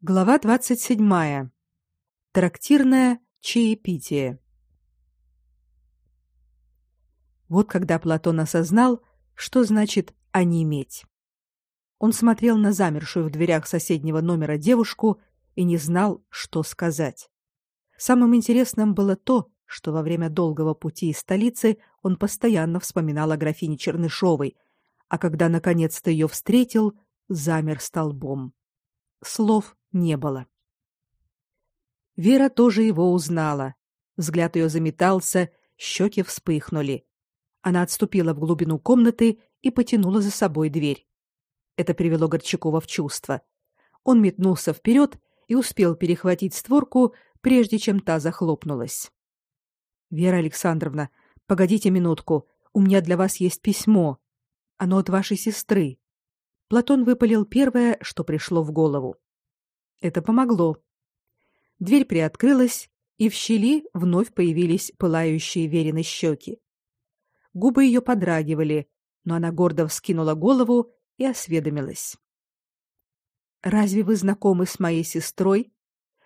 Глава 27. Трактирное чаепитие. Вот когда Платон осознал, что значит онеметь. Он смотрел на замершую в дверях соседнего номера девушку и не знал, что сказать. Самым интересным было то, что во время долгого пути из столицы он постоянно вспоминал о графине Чернышовой, а когда наконец-то ее встретил, замер столбом. Слов не было. Вера тоже его узнала. Взгляд ее заметался, щеки вспыхнули. Она отступила в глубину комнаты и потянула за собой дверь. Это привело Горчакова в чувство. Он метнулся вперед и успел перехватить створку, прежде чем та захлопнулась. Вера Александровна, погодите минутку. У меня для вас есть письмо. Оно от вашей сестры. Платон выпалил первое, что пришло в голову. Это помогло. Дверь приоткрылась, и в щели вновь появились пылающие верины щеки. Губы ее подрагивали, но она гордо вскинула голову и осведомилась. «Разве вы знакомы с моей сестрой?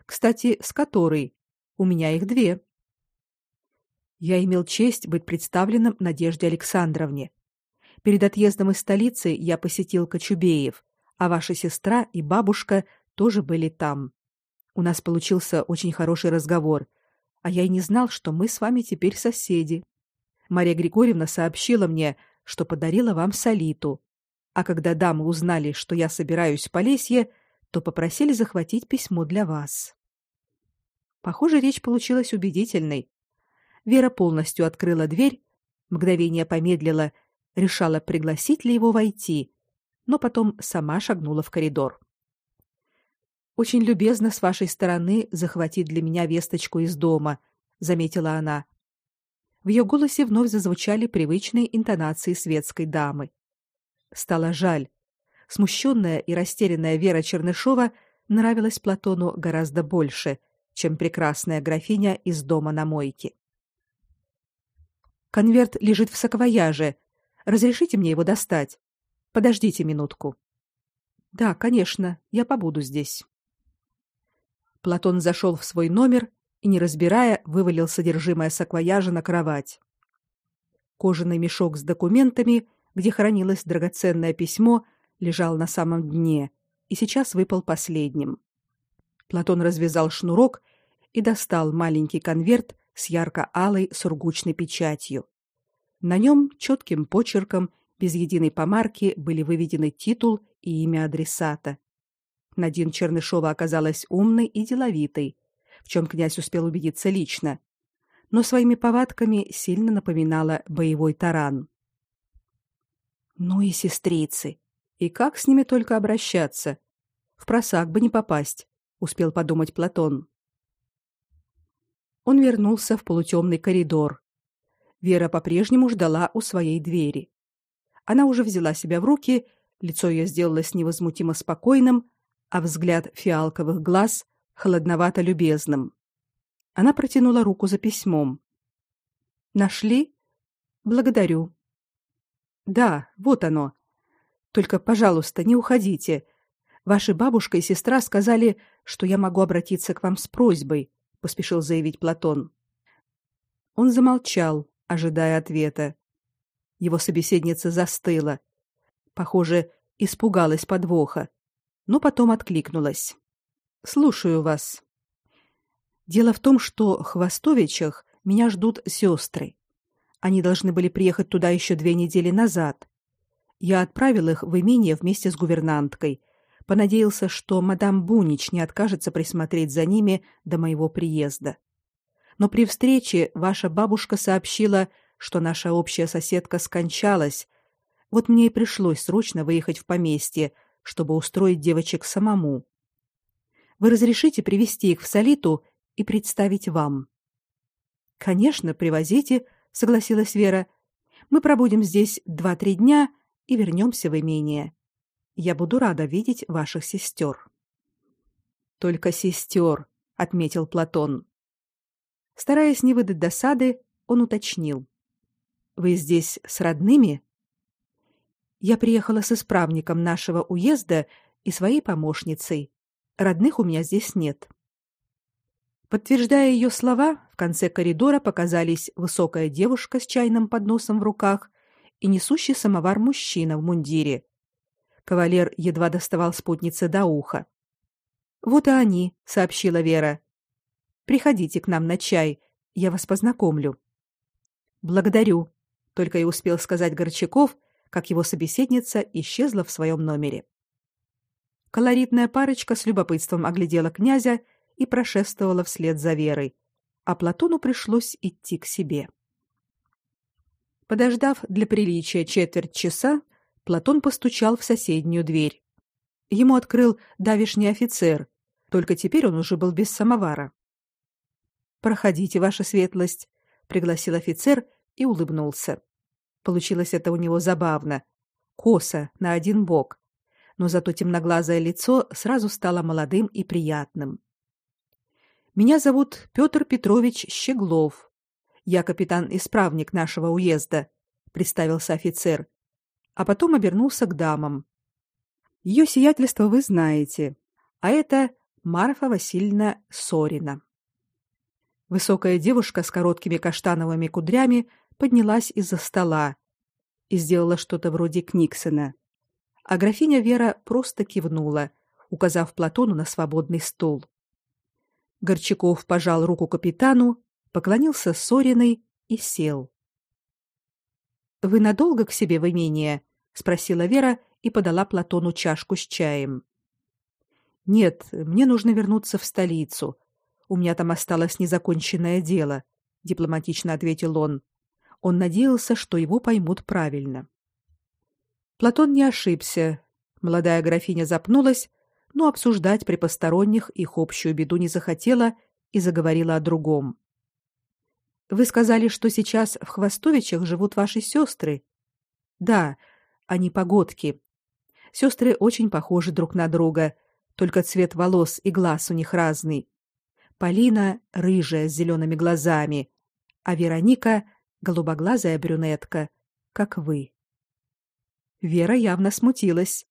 Кстати, с которой? У меня их две». Я имел честь быть представленным Надежде Александровне. Перед отъездом из столицы я посетил Кочубеев, а ваша сестра и бабушка тоже были там. У нас получился очень хороший разговор, а я и не знал, что мы с вами теперь соседи. Мария Григорьевна сообщила мне, что подарила вам солиту. А когда дамы узнали, что я собираюсь в Полесье, то попросили захватить письмо для вас. Похоже, речь получилась убедительной. Вера полностью открыла дверь, мгновение помедлила, решала, пригласить ли его войти, но потом сама шагнула в коридор. Очень любезно с вашей стороны захватить для меня весточку из дома, заметила она. В ее голосе вновь зазвучали привычные интонации светской дамы. Стало жаль. Смущенная и растерянная Вера Чернышова нравилась Платону гораздо больше, чем прекрасная графиня из дома на мойке. Конверт лежит в саквояже. Разрешите мне его достать? Подождите минутку. Да, конечно, я побуду здесь. Платон зашел в свой номер и, не разбирая, вывалил содержимое саквояжа на кровать. Кожаный мешок с документами, где хранилось драгоценное письмо, лежал на самом дне и сейчас выпал последним. Платон развязал шнурок и достал маленький конверт с ярко-алой сургучной печатью. На нем четким почерком, без единой помарки, были выведены титул и имя адресата. Надин Чернышова оказалась умной и деловитой, в чем князь успел убедиться лично, но своими повадками сильно напоминала боевой таран. Ну и сестрицы. И как с ними только обращаться? В просак бы не попасть, успел подумать Платон. Он вернулся в полутемный коридор. Вера по-прежнему ждала у своей двери. Она уже взяла себя в руки, лицо ее сделалось невозмутимо спокойным, а взгляд фиалковых глаз холодновато любезным. Она протянула руку за письмом. Нашли? Благодарю. Да, вот оно. Только, пожалуйста, не уходите. Ваша бабушка и сестра сказали, что я могу обратиться к вам с просьбой, поспешил заявить Платон. Он замолчал, ожидая ответа. Его собеседница застыла. Похоже, испугалась подвоха но потом откликнулась. Слушаю вас. Дело в том, что в Хвостовичах меня ждут сестры. Они должны были приехать туда еще две недели назад. Я отправил их в имение вместе с гувернанткой. Понадеялся, что мадам Бунич не откажется присмотреть за ними до моего приезда. Но при встрече ваша бабушка сообщила, что наша общая соседка скончалась. Вот мне и пришлось срочно выехать в поместье, чтобы устроить девочек самому. Вы разрешите привести их в Солиту и представить вам? Конечно, привозите, согласилась Вера. Мы пробудем здесь два-три дня и вернемся в имение. Я буду рада видеть ваших сестер. Только сестер, отметил Платон. Стараясь не выдать досады, он уточнил: Вы здесь с родными? Я приехала с исправником нашего уезда и своей помощницей. Родных у меня здесь нет. Подтверждая ее слова, в конце коридора показались высокая девушка с чайным подносом в руках и несущий самовар мужчина в мундире. Кавалер едва доставал спутнице до уха. Вот и они, сообщила Вера. Приходите к нам на чай, я вас познакомлю. Благодарю, только и успел сказать Горчаков, как его собеседница исчезла в своем номере. Колоритная парочка с любопытством оглядела князя и прошествовала вслед за Верой, а Платону пришлось идти к себе. Подождав для приличия четверть часа, Платон постучал в соседнюю дверь. Ему открыл давишний офицер, только теперь он уже был без самовара. Проходите, ваша светлость, пригласил офицер и улыбнулся. Получилось это у него забавно, косо на один бок, но зато темноглазое лицо сразу стало молодым и приятным. Меня зовут Петр Петрович Щеглов. Я капитан-исправник нашего уезда, представился офицер, а потом обернулся к дамам. Ее сиятельство вы знаете, а это Марфа Васильевна Сорина. Высокая девушка с короткими каштановыми кудрями поднялась из-за стола и сделала что-то вроде Книксона. А графиня Вера просто кивнула, указав Платону на свободный стул. Горчаков пожал руку капитану, поклонился Сориной и сел. Вы надолго к себе в имение? спросила Вера и подала Платону чашку с чаем. Нет, мне нужно вернуться в столицу. У меня там осталось незаконченное дело, дипломатично ответил он. Он надеялся, что его поймут правильно. Платон не ошибся. Молодая графиня запнулась, но обсуждать при посторонних их общую беду не захотела и заговорила о другом. Вы сказали, что сейчас в Хвостовичах живут ваши сестры. Да, они погодки. Сестры очень похожи друг на друга, только цвет волос и глаз у них разный. Полина рыжая с зелеными глазами, а Вероника голубоглазая брюнетка, как вы. Вера явно смутилась.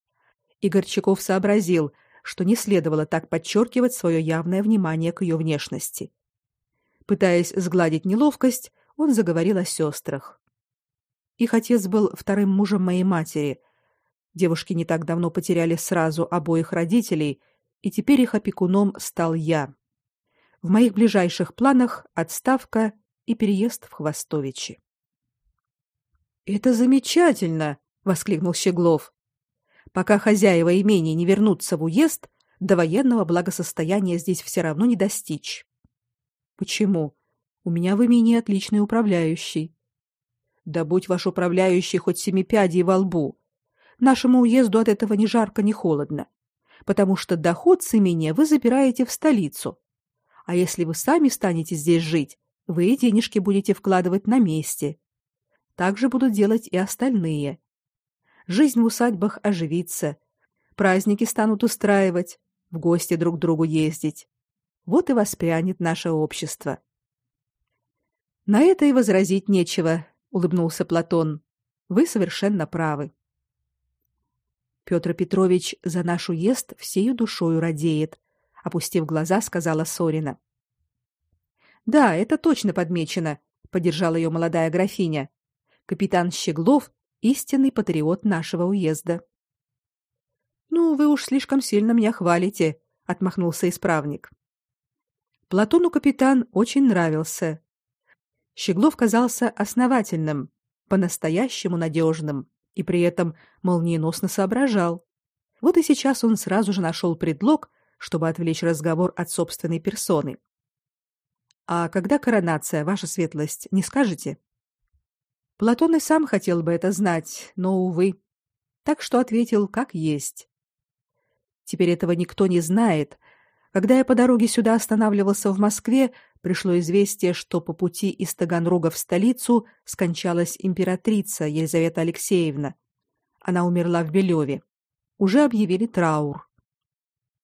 Игорчаков сообразил, что не следовало так подчеркивать свое явное внимание к ее внешности. Пытаясь сгладить неловкость, он заговорил о сестрах. Их отец был вторым мужем моей матери, Девушки не так давно потеряли сразу обоих родителей, и теперь их опекуном стал я. В моих ближайших планах отставка и переезд в Хвостовичи. Это замечательно, воскликнул Щеглов. Пока хозяева имения не вернутся в уезд, до военного благосостояния здесь все равно не достичь. Почему? У меня в имении отличный управляющий. Да будь ваш управляющий хоть семи пядей во лбу, Нашему уезду от этого ни жарко, ни холодно, потому что доход с имения вы забираете в столицу. А если вы сами станете здесь жить, вы денежки будете вкладывать на месте. Так же будут делать и остальные. Жизнь в усадьбах оживится, праздники станут устраивать, в гости друг к другу ездить. Вот и воспрянет наше общество. На это и возразить нечего, улыбнулся Платон. Вы совершенно правы. Петр Петрович за наш уезд всею душою радеет, опустив глаза, сказала Сорина. Да, это точно подмечено, поддержала ее молодая графиня. Капитан Щеглов истинный патриот нашего уезда. Ну, вы уж слишком сильно меня хвалите, отмахнулся исправник. Платону капитан очень нравился. Щеглов казался основательным, по-настоящему надежным и при этом молниеносно соображал. Вот и сейчас он сразу же нашел предлог, чтобы отвлечь разговор от собственной персоны. А когда коронация, ваша светлость, не скажете? Платон и сам хотел бы это знать, но увы. Так что ответил как есть. Теперь этого никто не знает. Когда я по дороге сюда останавливался в Москве, пришло известие, что по пути из Таганрога в столицу скончалась императрица Елизавета Алексеевна. Она умерла в Белеве. Уже объявили траур.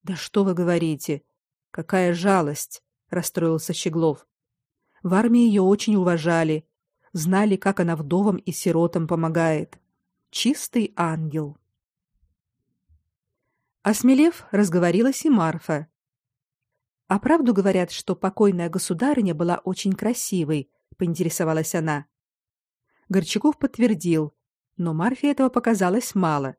Да что вы говорите? Какая жалость, расстроился Щеглов. В армии ее очень уважали, знали, как она вдовам и сиротам помогает. Чистый ангел. Осмелев, разговорилась и Марфа. А правду говорят, что покойная государыня была очень красивой, поинтересовалась она. Горчаков подтвердил, но Марфе этого показалось мало.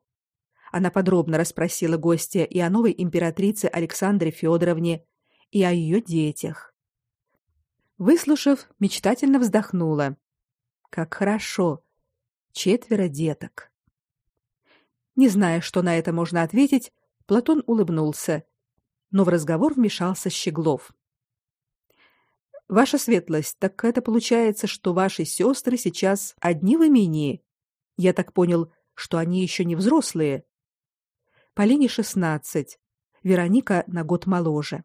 Она подробно расспросила гостя и о новой императрице Александре Федоровне, и о ее детях. Выслушав, мечтательно вздохнула. Как хорошо. Четверо деток. Не зная, что на это можно ответить, Платон улыбнулся, но в разговор вмешался Щеглов. Ваша светлость, так это получается, что ваши сестры сейчас одни в имении. Я так понял, что они еще не взрослые. Полине шестнадцать, Вероника на год моложе.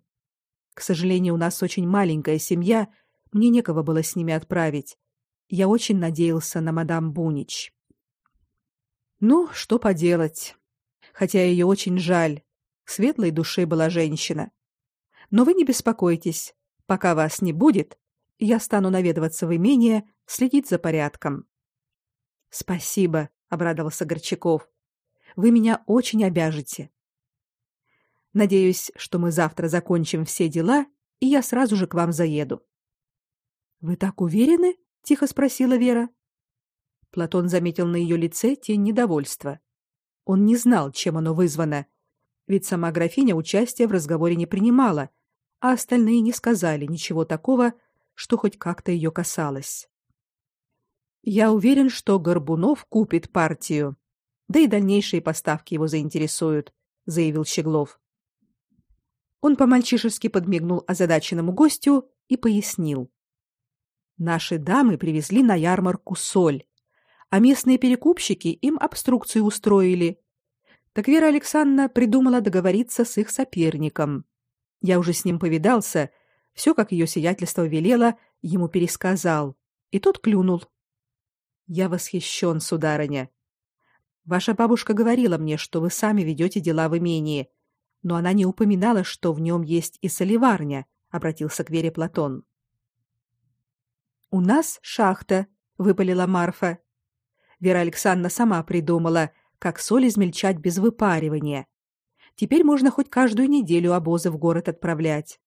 К сожалению, у нас очень маленькая семья, мне некого было с ними отправить. Я очень надеялся на мадам Бунич. Ну, что поделать. Хотя ее очень жаль. Светлой души была женщина. Но вы не беспокойтесь. Пока вас не будет, я стану наведываться в имение, следить за порядком. Спасибо, обрадовался Горчаков. Вы меня очень обяжете. Надеюсь, что мы завтра закончим все дела, и я сразу же к вам заеду. Вы так уверены? тихо спросила Вера. Платон заметил на ее лице тень недовольства. Он не знал, чем оно вызвано, ведь сама графиня участия в разговоре не принимала, а остальные не сказали ничего такого, что хоть как-то ее касалось. Я уверен, что Горбунов купит партию, да и дальнейшие поставки его заинтересуют, заявил Щеглов. Он по-мальчишески подмигнул озадаченному гостю и пояснил: Наши дамы привезли на ярмарку соль, а местные перекупщики им обструкцию устроили. Так Вера Александровна придумала договориться с их соперником. Я уже с ним повидался, все, как ее сиятельство велело, ему пересказал, и тот клюнул. Я восхищен, сударыня. Ваша бабушка говорила мне, что вы сами ведете дела в имении, но она не упоминала, что в нем есть и солеварня, обратился к Вере Платон. У нас шахта, выпалила Марфа. Вера Александровна сама придумала, как соль измельчать без выпаривания. Теперь можно хоть каждую неделю обозы в город отправлять.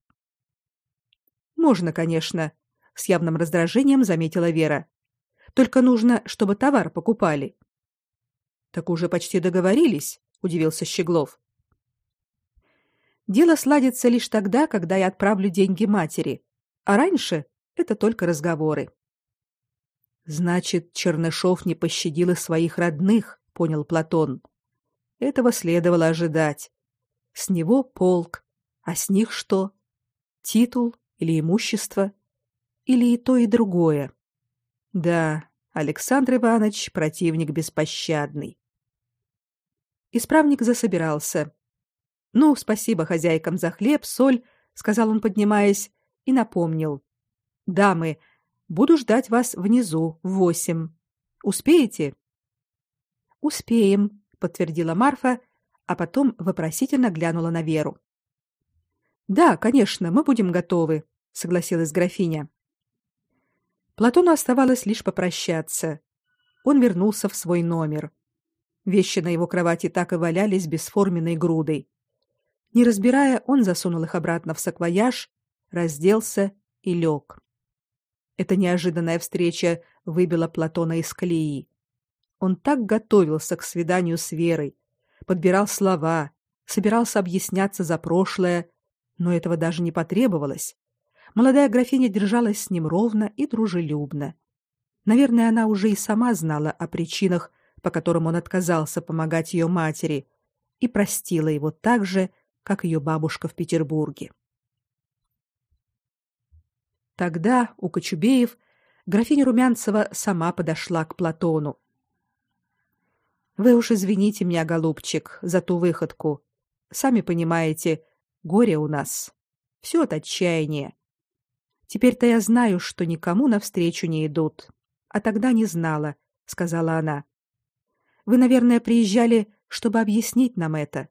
Можно, конечно, с явным раздражением заметила Вера. Только нужно, чтобы товар покупали. Так уже почти договорились, удивился Щеглов. Дело сладится лишь тогда, когда я отправлю деньги матери, а раньше это только разговоры. Значит, Чернышов не пощадил и своих родных, понял Платон. Этого следовало ожидать. С него полк, а с них что? Титул или имущество? Или и то, и другое? Да, Александр Иванович противник беспощадный. Исправник засобирался. Ну, спасибо хозяйкам за хлеб, соль, сказал он, поднимаясь, и напомнил: Дамы, буду ждать вас внизу в восемь. Успеете? Успеем, подтвердила Марфа, а потом вопросительно глянула на Веру. Да, конечно, мы будем готовы, согласилась графиня. Платону оставалось лишь попрощаться. Он вернулся в свой номер. Вещи на его кровати так и валялись бесформенной грудой. Не разбирая, он засунул их обратно в саквояж, разделся и лег. Эта неожиданная встреча выбила Платона из колеи. Он так готовился к свиданию с Верой, подбирал слова, собирался объясняться за прошлое, но этого даже не потребовалось. Молодая графиня держалась с ним ровно и дружелюбно. Наверное, она уже и сама знала о причинах, по которым он отказался помогать ее матери, и простила его так же, как ее бабушка в Петербурге. Тогда у Кочубеев графиня Румянцева сама подошла к Платону. Вы уж извините меня, голубчик, за ту выходку. Сами понимаете, горе у нас. Все от отчаяния. Теперь-то я знаю, что никому навстречу не идут, а тогда не знала, сказала она. Вы, наверное, приезжали, чтобы объяснить нам это.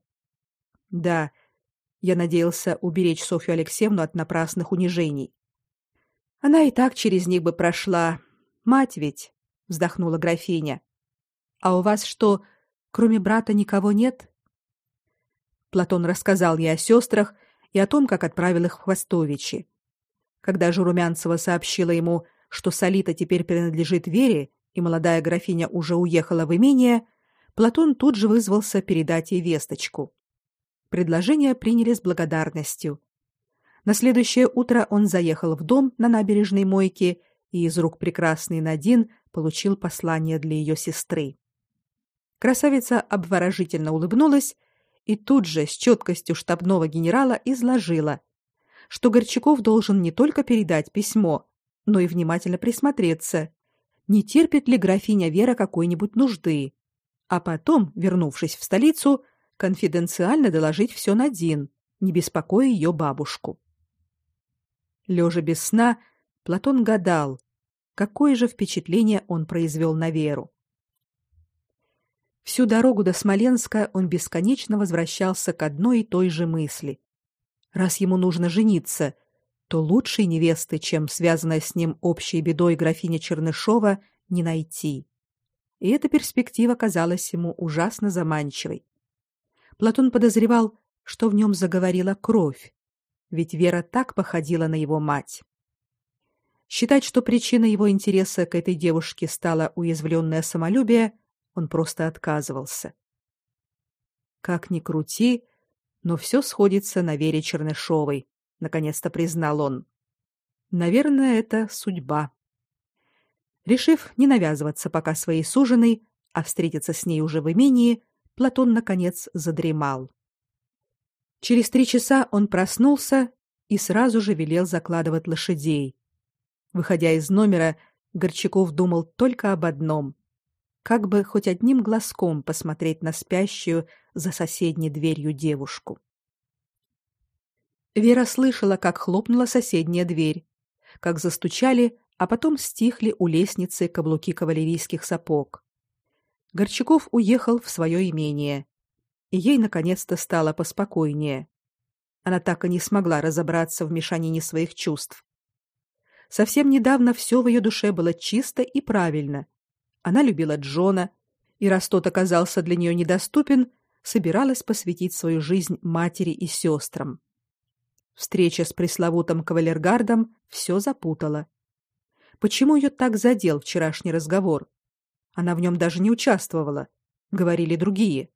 Да. Я надеялся уберечь Софью Алексеевну от напрасных унижений. Она и так через них бы прошла. Мать ведь, вздохнула графиня. А у вас что, кроме брата никого нет? Платон рассказал ей о сестрах и о том, как отправил их в Хвостовичи. Когда же Румянцева сообщила ему, что Солита теперь принадлежит Вере, и молодая графиня уже уехала в имение, Платон тут же вызвался передать ей весточку. Предложение приняли с благодарностью. На следующее утро он заехал в дом на набережной Мойке и из рук прекрасной Надин получил послание для ее сестры. Красавица обворожительно улыбнулась и тут же с четкостью штабного генерала изложила, что Горчаков должен не только передать письмо, но и внимательно присмотреться, не терпит ли графиня Вера какой-нибудь нужды, а потом, вернувшись в столицу, конфиденциально доложить все Надин, не беспокоя ее бабушку. Лежа без сна, Платон гадал, какое же впечатление он произвел на Веру. Всю дорогу до Смоленска он бесконечно возвращался к одной и той же мысли. Раз ему нужно жениться, то лучшей невесты, чем связанная с ним общей бедой графиня Чернышова, не найти. И эта перспектива казалась ему ужасно заманчивой. Платон подозревал, что в нем заговорила кровь, ведь Вера так походила на его мать. Считать, что причиной его интереса к этой девушке стало уязвленное самолюбие, он просто отказывался. Как ни крути, но все сходится на Вере Чернышовой, наконец-то признал он. Наверное, это судьба. Решив не навязываться пока своей суженой, а встретиться с ней уже в имении, Платон наконец задремал. Через три часа он проснулся и сразу же велел закладывать лошадей. Выходя из номера, Горчаков думал только об одном как бы хоть одним глазком посмотреть на спящую за соседней дверью девушку. Вера слышала, как хлопнула соседняя дверь, как застучали, а потом стихли у лестницы каблуки кавалерийских сапог. Горчаков уехал в свое имение, и ей наконец-то стало поспокойнее. Она так и не смогла разобраться в мешанине своих чувств. Совсем недавно все в ее душе было чисто и правильно, она любила Джона, и раз тот оказался для нее недоступен, собиралась посвятить свою жизнь матери и сестрам. Встреча с пресловутым кавалергардом все запутала. Почему ее так задел вчерашний разговор? Она в нем даже не участвовала, говорили другие.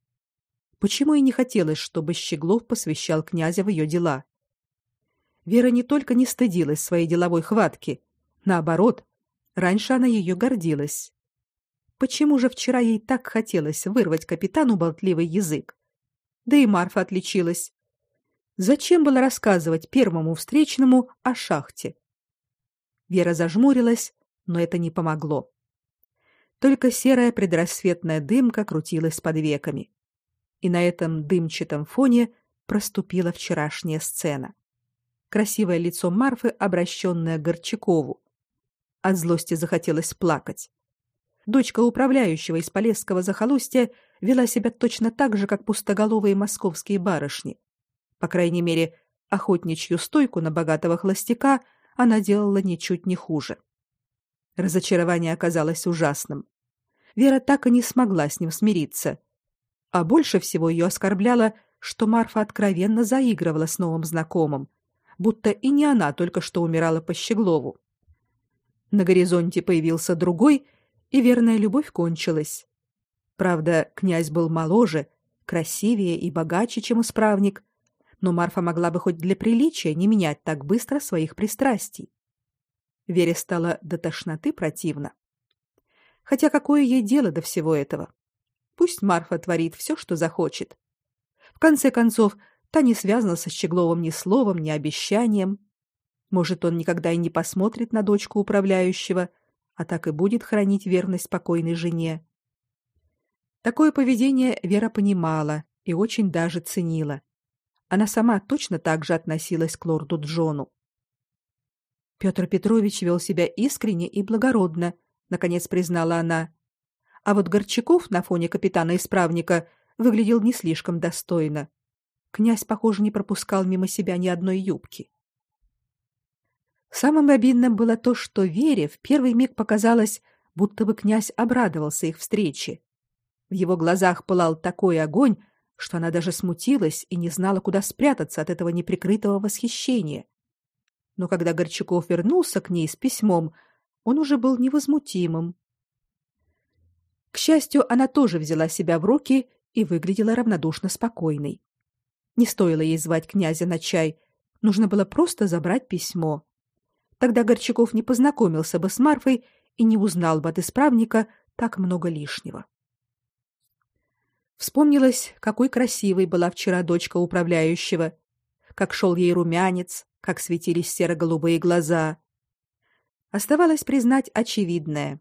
Почему ей не хотелось, чтобы Щеглов посвящал князя в ее дела? Вера не только не стыдилась своей деловой хватки, наоборот, раньше она ее гордилась. Почему же вчера ей так хотелось вырвать капитану болтливый язык? Да и Марфа отличилась. Зачем было рассказывать первому встречному о шахте? Вера зажмурилась, но это не помогло. Только серая предрассветная дымка крутилась под веками. И на этом дымчатом фоне проступила вчерашняя сцена. Красивое лицо Марфы, обращенное к Горчакову. От злости захотелось плакать дочка управляющего из Полесского захолустья, вела себя точно так же, как пустоголовые московские барышни. По крайней мере, охотничью стойку на богатого холостяка она делала ничуть не хуже. Разочарование оказалось ужасным. Вера так и не смогла с ним смириться. А больше всего ее оскорбляло, что Марфа откровенно заигрывала с новым знакомым, будто и не она только что умирала по Щеглову. На горизонте появился другой — и верная любовь кончилась. Правда, князь был моложе, красивее и богаче, чем исправник, но Марфа могла бы хоть для приличия не менять так быстро своих пристрастий. Вере стало до тошноты противно. Хотя какое ей дело до всего этого? Пусть Марфа творит все, что захочет. В конце концов, та не связана со Щегловым ни словом, ни обещанием. Может, он никогда и не посмотрит на дочку управляющего, а так и будет хранить верность покойной жене. Такое поведение Вера понимала и очень даже ценила. Она сама точно так же относилась к лорду Джону. Петр Петрович вел себя искренне и благородно, наконец признала она. А вот Горчаков на фоне капитана-исправника выглядел не слишком достойно. Князь, похоже, не пропускал мимо себя ни одной юбки. Самым обидным было то, что Вере в первый миг показалось, будто бы князь обрадовался их встрече. В его глазах пылал такой огонь, что она даже смутилась и не знала, куда спрятаться от этого неприкрытого восхищения. Но когда Горчаков вернулся к ней с письмом, он уже был невозмутимым. К счастью, она тоже взяла себя в руки и выглядела равнодушно спокойной. Не стоило ей звать князя на чай, нужно было просто забрать письмо. Тогда Горчаков не познакомился бы с Марфой и не узнал бы от исправника так много лишнего. Вспомнилось, какой красивой была вчера дочка управляющего, как шел ей румянец, как светились серо-голубые глаза. Оставалось признать очевидное.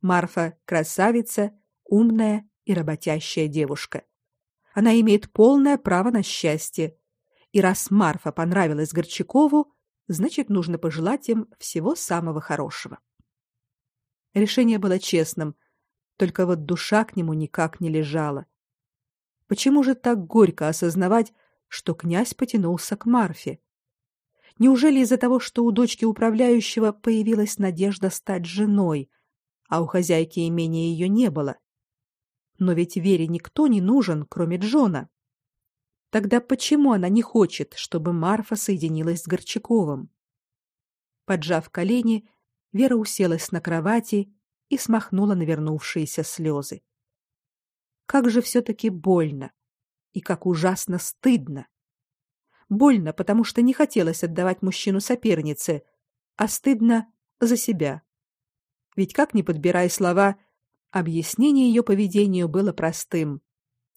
Марфа красавица, умная и работящая девушка. Она имеет полное право на счастье. И раз Марфа понравилась Горчакову, значит, нужно пожелать им всего самого хорошего. Решение было честным, только вот душа к нему никак не лежала. Почему же так горько осознавать, что князь потянулся к Марфе? Неужели из-за того, что у дочки управляющего появилась надежда стать женой, а у хозяйки имения ее не было? Но ведь Вере никто не нужен, кроме Джона. Тогда почему она не хочет, чтобы Марфа соединилась с Горчаковым? Поджав колени, Вера уселась на кровати и смахнула навернувшиеся слезы. Как же все-таки больно. И как ужасно стыдно. Больно, потому что не хотелось отдавать мужчину сопернице, а стыдно за себя. Ведь как ни подбирай слова, объяснение ее поведению было простым.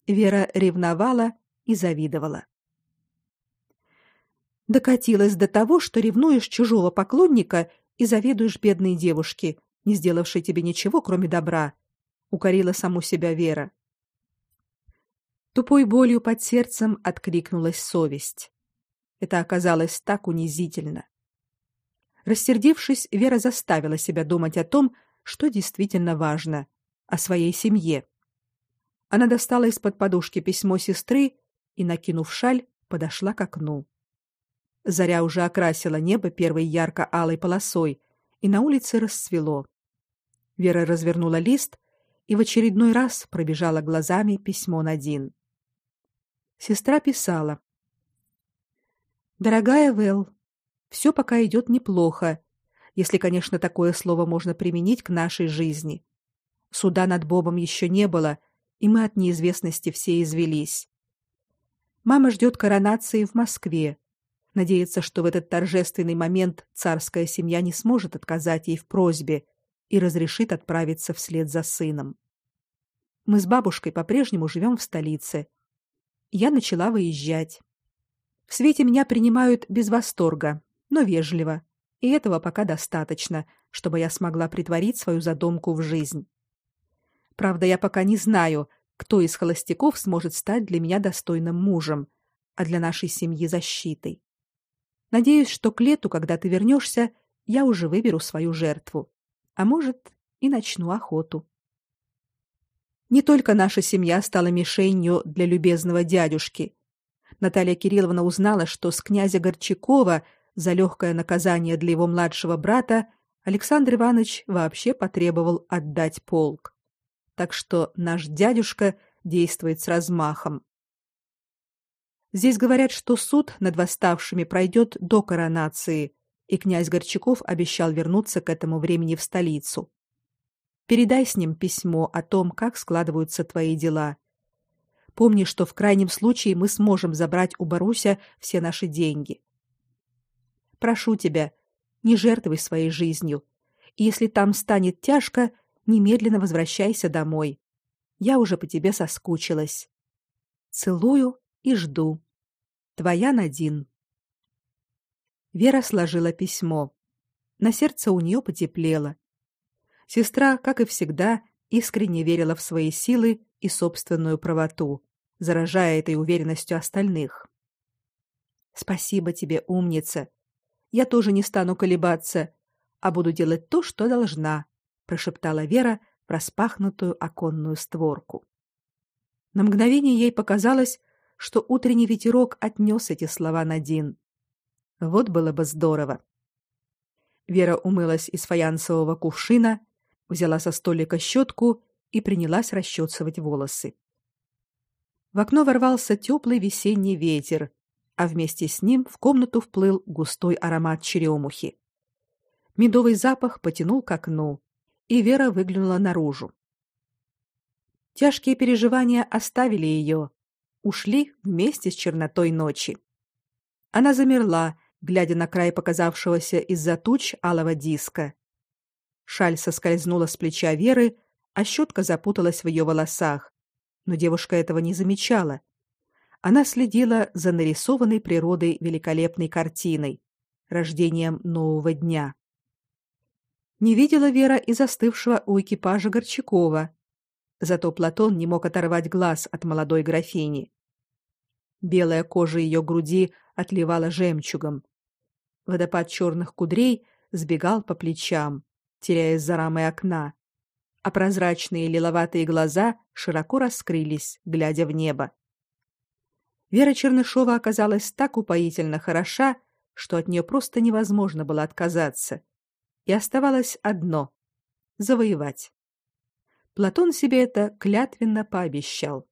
Вера ревновала и завидовала. Докатилась до того, что ревнуешь чужого поклонника и завидуешь бедной девушке, не сделавшей тебе ничего, кроме добра, укорила саму себя Вера. Тупой болью под сердцем откликнулась совесть. Это оказалось так унизительно. Рассердившись, Вера заставила себя думать о том, что действительно важно о своей семье. Она достала из-под подушки письмо сестры и, накинув шаль, подошла к окну. Заря уже окрасила небо первой ярко-алой полосой, и на улице расцвело. Вера развернула лист и в очередной раз пробежала глазами письмо Надин. Сестра писала: Дорогая Вэл, все пока идет неплохо, если, конечно, такое слово можно применить к нашей жизни. Суда над Бобом еще не было, и мы от неизвестности все извелись. Мама ждет коронации в Москве. Надеется, что в этот торжественный момент царская семья не сможет отказать ей в просьбе и разрешит отправиться вслед за сыном. Мы с бабушкой по-прежнему живем в столице, я начала выезжать. В свете меня принимают без восторга, но вежливо, и этого пока достаточно, чтобы я смогла притворить свою задумку в жизнь. Правда, я пока не знаю, кто из холостяков сможет стать для меня достойным мужем, а для нашей семьи защитой. Надеюсь, что к лету, когда ты вернешься, я уже выберу свою жертву, а может, и начну охоту. Не только наша семья стала мишенью для любезного дядюшки. Наталья Кирилловна узнала, что с князя Горчакова за легкое наказание для его младшего брата Александр Иванович вообще потребовал отдать полк. Так что наш дядюшка действует с размахом. Здесь говорят, что суд над восставшими пройдет до коронации, и князь Горчаков обещал вернуться к этому времени в столицу. Передай с ним письмо о том, как складываются твои дела. Помни, что в крайнем случае мы сможем забрать у Баруся все наши деньги. Прошу тебя, не жертвуй своей жизнью. И если там станет тяжко, немедленно возвращайся домой. Я уже по тебе соскучилась. Целую и жду. Твоя Надин. Вера сложила письмо. На сердце у нее потеплело. Сестра, как и всегда, искренне верила в свои силы и собственную правоту, заражая этой уверенностью остальных. Спасибо тебе, умница. Я тоже не стану колебаться, а буду делать то, что должна, прошептала Вера в распахнутую оконную створку. На мгновение ей показалось, что утренний ветерок отнес эти слова на Дин. Вот было бы здорово. Вера умылась из фаянсового кувшина взяла со столика щетку и принялась расчесывать волосы. В окно ворвался теплый весенний ветер, а вместе с ним в комнату вплыл густой аромат черемухи. Медовый запах потянул к окну, и Вера выглянула наружу. Тяжкие переживания оставили ее, ушли вместе с чернотой ночи. Она замерла, глядя на край показавшегося из-за туч алого диска. Шаль соскользнула с плеча Веры, а щетка запуталась в ее волосах. Но девушка этого не замечала. Она следила за нарисованной природой великолепной картиной, рождением нового дня. Не видела Вера и застывшего у экипажа Горчакова. Зато Платон не мог оторвать глаз от молодой графини. Белая кожа ее груди отливала жемчугом. Водопад черных кудрей сбегал по плечам, теряясь за рамой окна, а прозрачные лиловатые глаза широко раскрылись, глядя в небо. Вера Чернышова оказалась так упоительно хороша, что от нее просто невозможно было отказаться. И оставалось одно завоевать. Платон себе это клятвенно пообещал.